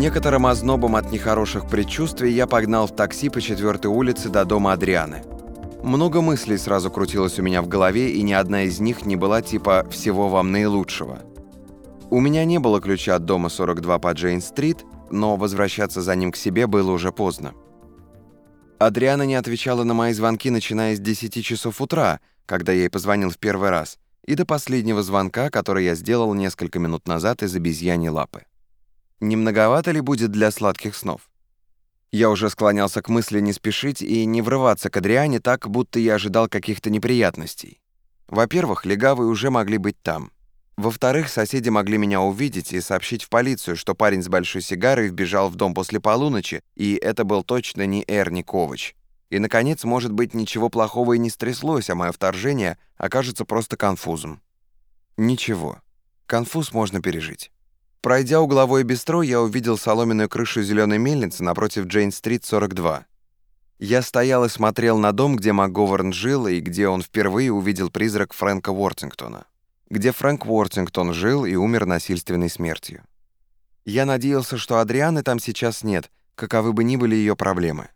некоторым ознобом от нехороших предчувствий я погнал в такси по четвертой улице до дома Адрианы. Много мыслей сразу крутилось у меня в голове, и ни одна из них не была типа «всего вам наилучшего». У меня не было ключа от дома 42 по Джейн-стрит, но возвращаться за ним к себе было уже поздно. Адриана не отвечала на мои звонки, начиная с 10 часов утра, когда я ей позвонил в первый раз, и до последнего звонка, который я сделал несколько минут назад из обезьяньей лапы. Не многовато ли будет для сладких снов? Я уже склонялся к мысли не спешить и не врываться к Адриане так, будто я ожидал каких-то неприятностей. Во-первых, легавые уже могли быть там. Во-вторых, соседи могли меня увидеть и сообщить в полицию, что парень с большой сигарой вбежал в дом после полуночи, и это был точно не Эрни Ковач. И, наконец, может быть, ничего плохого и не стряслось, а мое вторжение окажется просто конфузом. Ничего. Конфуз можно пережить. Пройдя угловой бистро, я увидел соломенную крышу зеленой мельницы напротив Джейн-стрит 42. Я стоял и смотрел на дом, где МакГоверн жил и где он впервые увидел призрак Фрэнка Уортингтона. Где Фрэнк Уортингтон жил и умер насильственной смертью. Я надеялся, что Адрианы там сейчас нет, каковы бы ни были ее проблемы.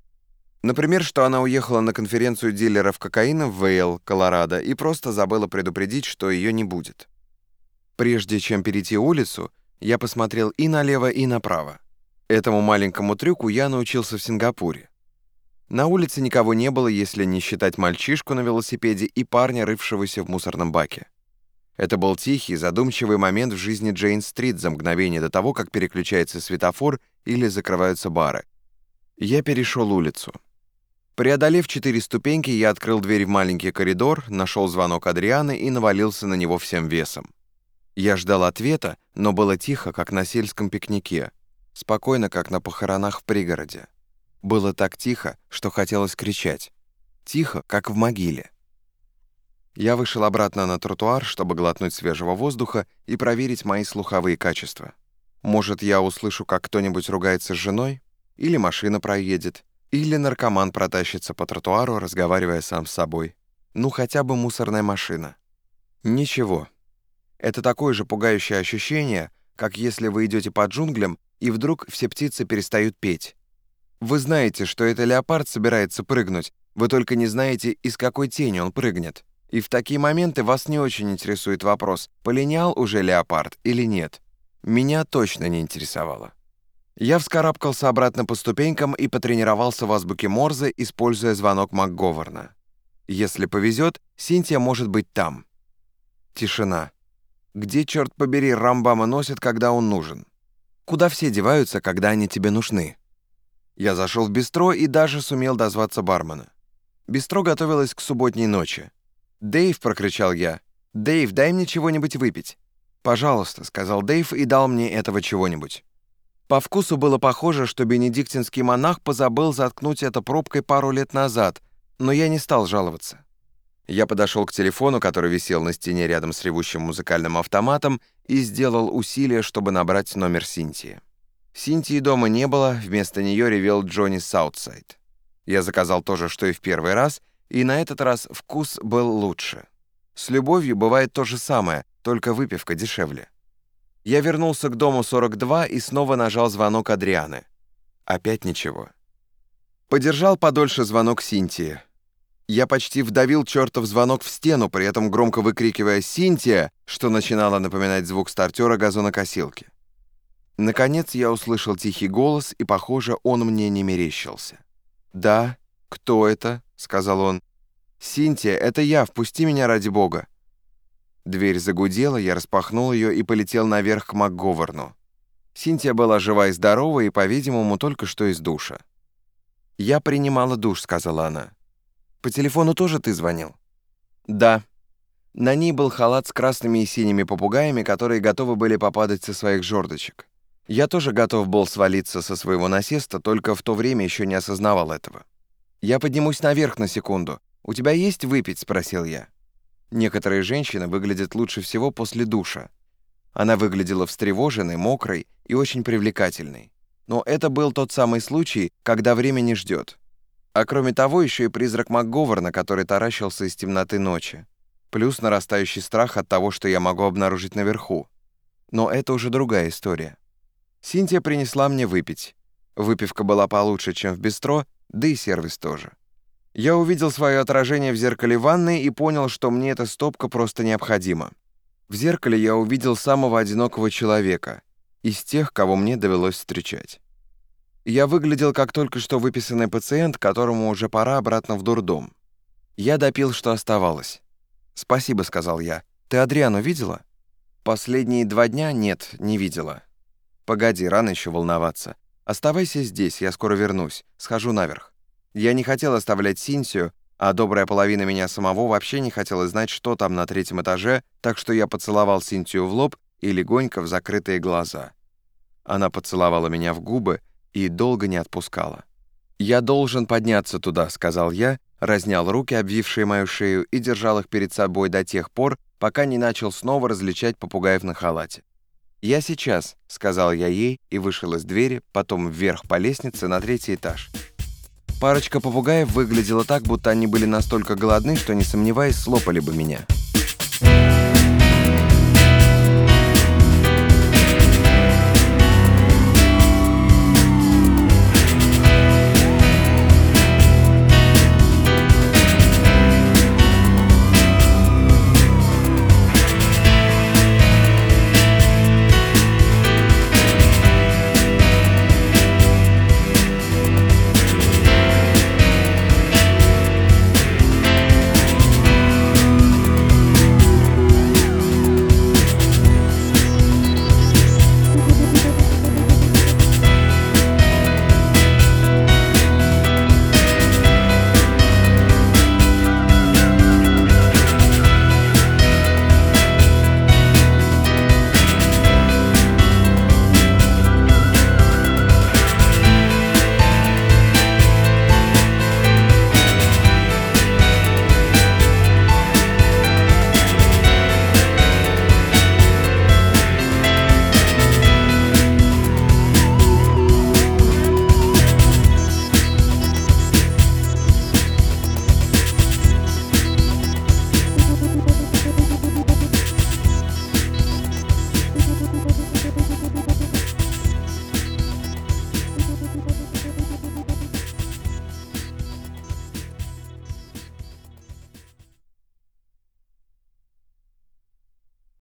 Например, что она уехала на конференцию дилеров кокаина в Вейл, Колорадо, и просто забыла предупредить, что ее не будет. Прежде чем перейти улицу, я посмотрел и налево, и направо. Этому маленькому трюку я научился в Сингапуре. На улице никого не было, если не считать мальчишку на велосипеде и парня, рывшегося в мусорном баке. Это был тихий, задумчивый момент в жизни Джейн-стрит за мгновение до того, как переключается светофор или закрываются бары. Я перешел улицу. Преодолев четыре ступеньки, я открыл дверь в маленький коридор, нашел звонок Адрианы и навалился на него всем весом. Я ждал ответа, но было тихо, как на сельском пикнике, спокойно, как на похоронах в пригороде. Было так тихо, что хотелось кричать. Тихо, как в могиле. Я вышел обратно на тротуар, чтобы глотнуть свежего воздуха и проверить мои слуховые качества. Может, я услышу, как кто-нибудь ругается с женой? Или машина проедет? Или наркоман протащится по тротуару, разговаривая сам с собой? Ну, хотя бы мусорная машина. Ничего, это такое же пугающее ощущение, как если вы идете по джунглям, и вдруг все птицы перестают петь. Вы знаете, что это леопард собирается прыгнуть, вы только не знаете, из какой тени он прыгнет. И в такие моменты вас не очень интересует вопрос, полинял уже леопард или нет. Меня точно не интересовало. Я вскарабкался обратно по ступенькам и потренировался в азбуке Морзе, используя звонок МакГоверна. Если повезет, Синтия может быть там. Тишина. Где, черт побери, Рамбама носит, когда он нужен? Куда все деваются, когда они тебе нужны? Я зашел в бистро и даже сумел дозваться бармена. Бистро готовилось к субботней ночи. «Дэйв!» — прокричал я. «Дэйв, дай мне чего-нибудь выпить». «Пожалуйста», — сказал Дэйв и дал мне этого чего-нибудь. По вкусу было похоже, что бенедиктинский монах позабыл заткнуть это пробкой пару лет назад, но я не стал жаловаться. Я подошел к телефону, который висел на стене рядом с ревущим музыкальным автоматом, и сделал усилие, чтобы набрать номер Синтии. Синтии дома не было, вместо нее ревел Джонни Саутсайд. Я заказал то же, что и в первый раз, и на этот раз вкус был лучше. С любовью бывает то же самое, только выпивка дешевле. Я вернулся к дому 42 и снова нажал звонок Адрианы. Опять ничего. Подержал подольше звонок Синтии. Я почти вдавил чертов звонок в стену, при этом громко выкрикивая «Синтия!», что начинало напоминать звук стартера газонокосилки. Наконец я услышал тихий голос, и, похоже, он мне не мерещился. «Да, кто это?» — сказал он. «Синтия, это я, впусти меня ради бога». Дверь загудела, я распахнул ее и полетел наверх к МакГоверну. Синтия была жива и здорова, и, по-видимому, только что из душа. «Я принимала душ», — сказала она. По телефону тоже ты звонил? Да. На ней был халат с красными и синими попугаями, которые готовы были попадать со своих жердочек. Я тоже готов был свалиться со своего насеста, только в то время еще не осознавал этого. «Я поднимусь наверх на секунду. У тебя есть выпить?» — спросил я. Некоторые женщины выглядят лучше всего после душа. Она выглядела встревоженной, мокрой и очень привлекательной. Но это был тот самый случай, когда время не ждет. А кроме того, еще и призрак МакГоверна, который таращился из темноты ночи. Плюс нарастающий страх от того, что я могу обнаружить наверху. Но это уже другая история. Синтия принесла мне выпить. Выпивка была получше, чем в бистро, да и сервис тоже. Я увидел свое отражение в зеркале ванной и понял, что мне эта стопка просто необходима. В зеркале я увидел самого одинокого человека, из тех, кого мне довелось встречать. Я выглядел как только что выписанный пациент, которому уже пора обратно в дурдом. Я допил, что оставалось. «Спасибо», — сказал я. «Ты Адриану видела?» «Последние два дня нет, не видела». «Погоди, рано еще волноваться. Оставайся здесь, я скоро вернусь. Схожу наверх». Я не хотел оставлять Синсию, а добрая половина меня самого вообще не хотела знать, что там на третьем этаже, так что я поцеловал Синтию в лоб и легонько в закрытые глаза. Она поцеловала меня в губы и долго не отпускала. «Я должен подняться туда», — сказал я, разнял руки, обвившие мою шею, и держал их перед собой до тех пор, пока не начал снова различать попугаев на халате. «Я сейчас», — сказал я ей и вышел из двери, потом вверх по лестнице на третий этаж. Парочка попугаев выглядела так, будто они были настолько голодны, что, не сомневаясь, слопали бы меня.